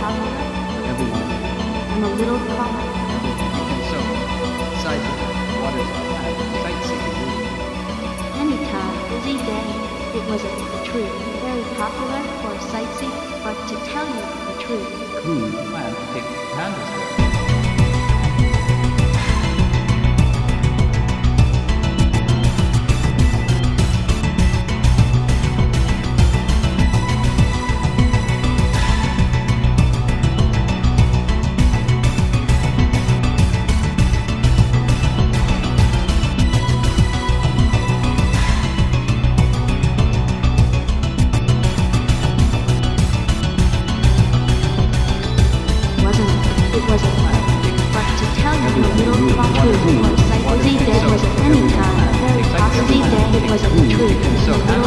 everyone, and a little car. So, besides the waters of that, sightseeing Any time, busy day, it was a truth. very popular for sightseeing, but to tell you the truth. Who planned to take the? trees and so